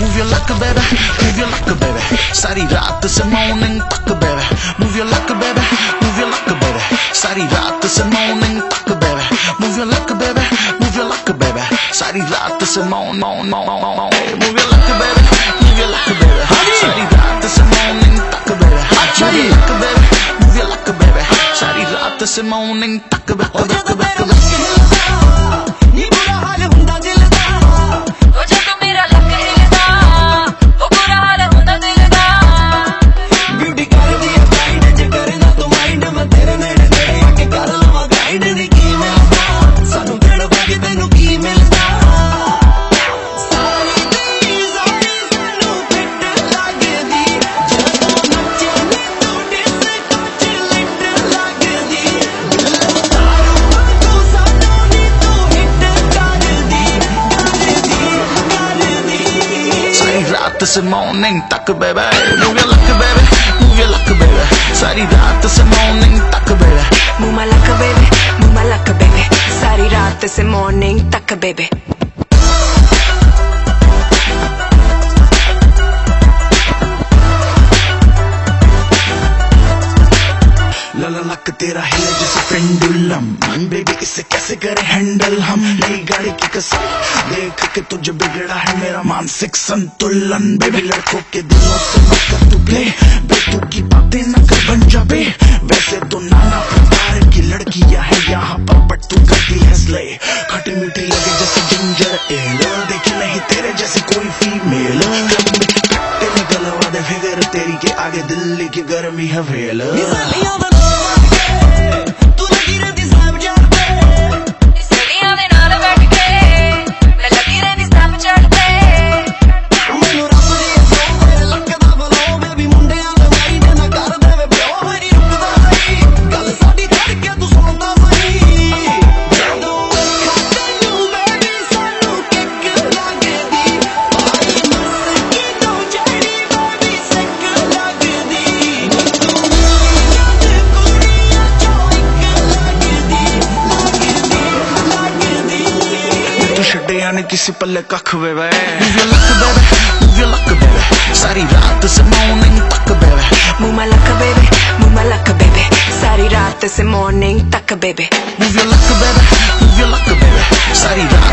move your luck, baby, move your luck, baby. सारी रात से morning तक, baby, move your luck, baby, move your luck, baby. सारी रात से morning तक, baby, move your luck, baby, move your luck, baby. सारी रात से morning, morning, move your luck, baby, move your luck, baby. सारी रात से morning तक, baby, move your luck, baby, move your luck, baby. सारी रात से morning तक, baby, baby, baby, baby. से morning तक baby move your luck baby move your luck baby सारी रात से morning तक baby Move my luck, baby. Move my luck, baby. सारी रात से morning तक, baby. तेरा हिले जैसे पेंडुलम। बेबी इसे कैसे करे हैंडल हम? नई गाड़ी की कसम। देख के तुझे बिगड़ा है मेरा मानसिक संतुलन। बेबी लड़कों के दिलों से मत कर तू प्ले। बेतु की बातें न कर बन जा बे। वैसे तो नाना प्रकार की लड़कियाँ है यहाँ पर बट तू करती है स्ले खटी मीठी लगे जैसे जिंजर एल देखी नहीं तेरे जैसे कोई फीमेल तेरी के आगे दिल्ली की गर्मी है वेल। नी किसी पल्ले कख वे। सारी रात से मॉर्निंग तक बेबे मुमा लक बेबे मुमा लक बेबे सारी रात से मॉर्निंग तक बेबे मूवी लक बेबे मूवी लक बेबे सारी रात